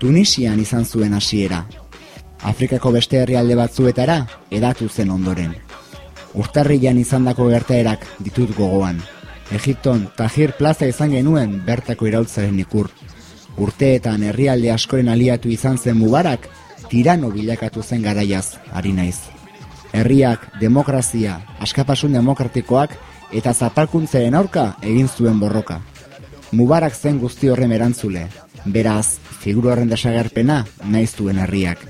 Tunisian izan zuen hasiera. Afrikako beste herrialde batzuetara edatu zen ondoren. Urtarrian izandako gertaerak ditut gogoan. Egipton Tahir Plaza izan genuen bertako iraultzaren ikur. Urteetan herrialde askoren aliatu izan zen mubarak, tirano bilakatu zen garaiaz, ari naiz. Herriak, demokrazia, askapasun demokratikoak eta zapalkuntzaren aurka egin zuen borroka. Mubarak zen guzti horren erantzule, beraz, figuru horren desagerpena naiz duen herriak.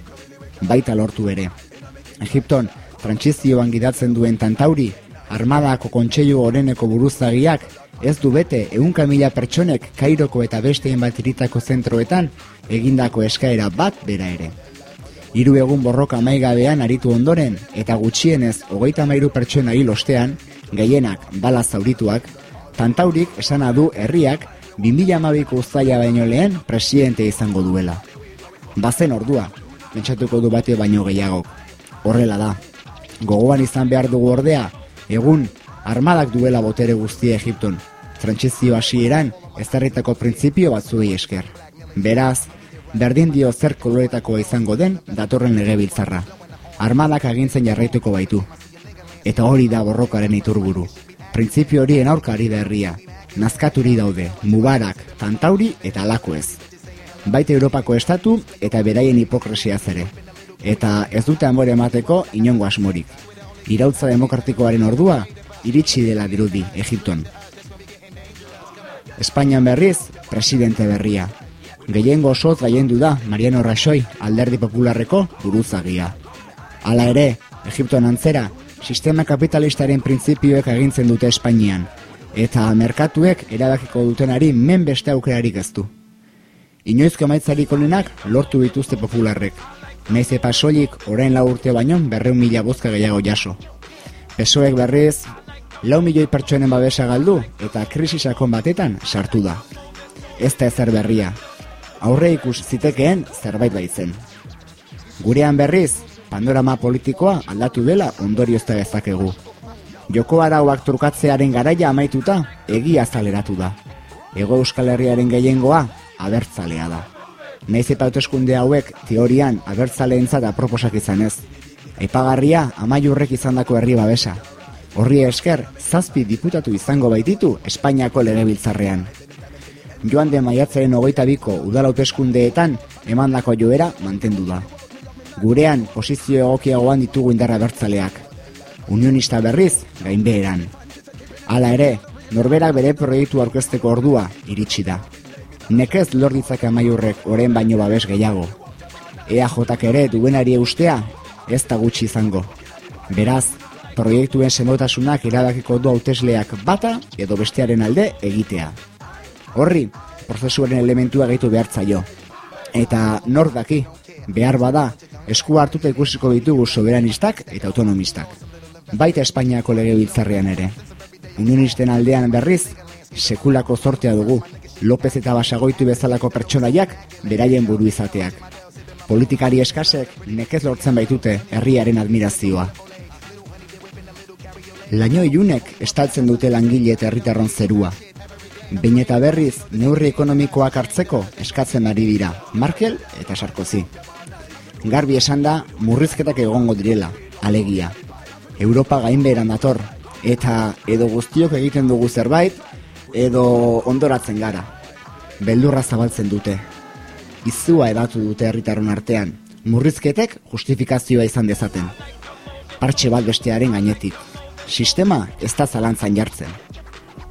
Baita lortu ere. Egipton, trantzizioan gidatzen duen tantauri, armadako kontseilu goreneko buruzagiak, ez du bete ehunka mila pertsonek Kairoko eta bestein bat iritako zentroetan egindako eskaera bat bera ere. Hiru egun borroka maigabean aritu ondoren eta gutxienez hogeita mairu pertsona hil ostean, gehienak bala zaurituak, tantaurik esana du herriak 2012ko uztaila baino lehen presidente izango duela. Bazen ordua, pentsatuko du batio baino gehiagok. Horrela da, gogoan izan behar dugu ordea, egun armadak duela botere guztia Egipton, frantzizio hasieran ezarritako printzipio batzuei esker. Beraz, berdin dio zer koloretako izango den datorren legebiltzarra. Armadak agintzen jarraituko baitu. Eta hori da borrokaren iturburu. Printzipio horien aurkari da herria. Nazkaturi daude, mubarak, tantauri eta alako ez. Baita Europako estatu eta beraien hipokresia zere. Eta ez dute amore emateko inongo asmorik. Irautza demokratikoaren ordua, iritsi dela dirudi Egipton. Espainian berriz, presidente berria. Gehiengo osoz gaiendu da Mariano Rajoy alderdi popularreko buruzagia. Hala ere, Egipton antzera, sistema kapitalistaren printzipioek agintzen dute Espainian, eta merkatuek erabakiko dutenari men beste aukerarik ez du. Inoizko maitzarik onenak lortu dituzte popularrek. Naiz epa soilik orain lau urte baino berreun mila bozka gehiago jaso. Pesoek berriz, lau milioi pertsonen babesa galdu eta krisisakon batetan sartu da. Ez da ezer berria. Aurre ikus zitekeen zerbait baitzen. Gurean berriz, panorama politikoa aldatu dela ondorio ez da ezakegu. Joko arauak trukatzearen garaia amaituta, egia zaleratu da. Ego Euskal Herriaren gehiengoa, abertzalea da. Naiz eta hauteskunde hauek teorian abertzaleentzat aproposak izan ez. Aipagarria amaiurrek izandako herri babesa. Horri esker, zazpi diputatu izango baititu Espainiako legebiltzarrean. Joan de maiatzaren hogeita biko udal hauteskundeetan emandako joera mantendu da. Gurean posizio egokiagoan ditugu indarra bertzaleak. Unionista berriz, gainbeheran. Hala ere, norberak bere proiektu aurkezteko ordua iritsi da. Nekez lor ditzake amaiurrek oren baino babes gehiago. EAJak ere duenari eustea, ez da gutxi izango. Beraz, proiektuen senotasunak erabakiko du hautesleak bata edo bestearen alde egitea. Horri, prozesuaren elementua gehitu behartzaio. Eta nor daki, behar bada, esku hartuta ikusiko ditugu soberanistak eta autonomistak. Baita Espainiako legebiltzarrean ere. Unionisten aldean berriz, sekulako zortea dugu, López eta Basagoitu bezalako pertsonaiak beraien buru izateak. Politikari eskasek nekez lortzen baitute herriaren admirazioa. Laino ilunek estaltzen dute langile eta herritarron zerua. Behin eta berriz, neurri ekonomikoak hartzeko eskatzen ari dira, Markel eta Sarkozy. Garbi esan da, murrizketak egongo direla, alegia. Europa gainberan dator, eta edo guztiok egiten dugu zerbait, edo ondoratzen gara. Beldurra zabaltzen dute. Izua edatu dute herritarron artean, murrizketek justifikazioa izan dezaten. Partxe bat bestearen gainetik. Sistema ez da zalantzan jartzen.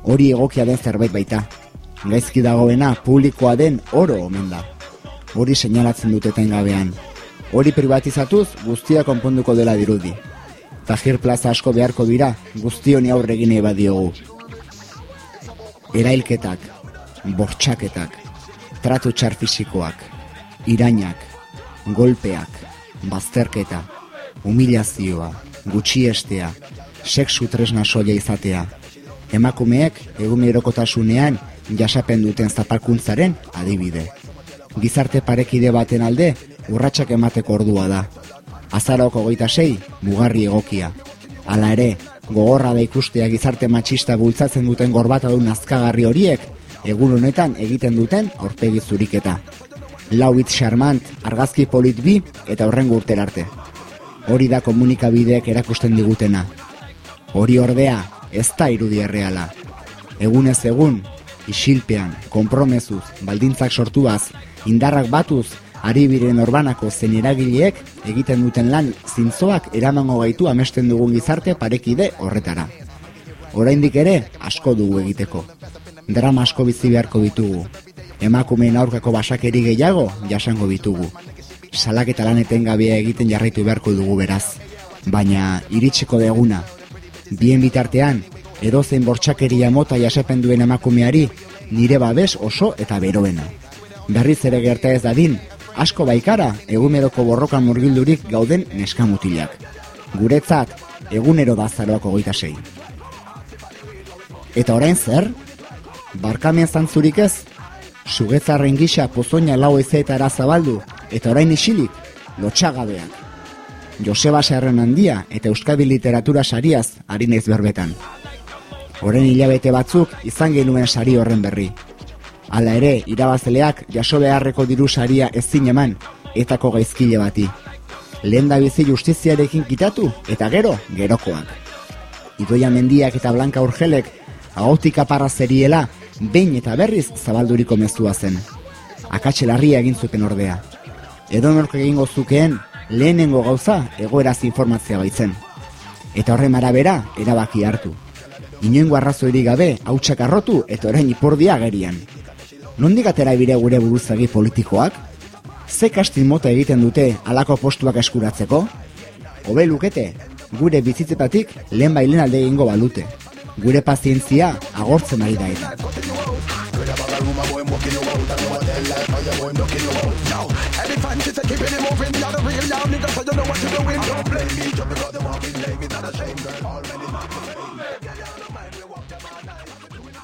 Hori egokia den zerbait baita. Gaizki dagoena publikoa den oro omen da. Hori seinalatzen dute gabean. Hori privatizatuz guztia konponduko dela dirudi. Tahir plaza asko beharko dira guzti honi aurre egin badiogu. Erailketak, bortxaketak, tratu txar fisikoak, irainak, golpeak, bazterketa, humilazioa, gutxiestea, sexu tresna soia izatea. Emakumeek egunerokotasunean jasapen duten zapalkuntzaren adibide. Gizarte parekide baten alde urratsak emateko ordua da. Azaroko goita sei, mugarri egokia. Hala ere, gogorra da ikustea gizarte matxista bultzatzen duten gorbatadun azkagarri horiek, egun honetan egiten duten aurpegi zuriketa. Lauitz Charmant, argazki polit bi eta horren gurter arte. Hori da komunikabideek erakusten digutena. Hori ordea, ez da irudi erreala. Egunez egun, isilpean, konpromezuz, baldintzak sortuaz, indarrak batuz, ari biren orbanako zen eragileek egiten duten lan zintzoak eramango gaitu amesten dugun gizarte parekide horretara. Oraindik ere asko dugu egiteko. Drama asko bizi beharko ditugu. Emakumeen aurkako basakeri gehiago jasango ditugu. Salaketa lan etengabea egiten jarraitu beharko dugu beraz. Baina iritsiko deguna. Bien bitartean, edozein bortxakeria mota jasepen duen emakumeari nire babes oso eta beroena. Berriz ere gerta ez dadin, asko baikara eguneroko borrokan murgildurik gauden neskamutilak. Guretzat, egunero da zaroako goita sei. Eta orain zer? Barkamen zantzurik ez? Sugetzarren gisa pozoina lau ezeetara zabaldu, eta orain isilik, lotxagabeak. Joseba Serren handia eta Euskadi literatura sariaz ari naiz berbetan. Horen hilabete batzuk izan genuen sari horren berri. Hala ere, irabazeleak jaso beharreko diru saria ezin eman, etako gaizkile bati. Lehen da bizi justiziarekin kitatu, eta gero, gerokoak. Idoia mendiak eta Blanka Urgelek, agotik aparra zeriela, behin eta berriz zabalduriko mezua zen. Akatxe larria egin zuten ordea. Edo norko egingo zukeen, lehenengo gauza egoeraz informatzea baitzen. Eta horren arabera, erabaki hartu. Inoengo arrazoirik gabe, hautsak arrotu eta orain ipordia agerian. Nondik atera bire gure buruzagi politikoak? Ze kastin mota egiten dute alako postuak eskuratzeko? Obe lukete, gure bizitzetatik lehen bailen alde egingo balute. Gure pazientzia agortzen ari da eta.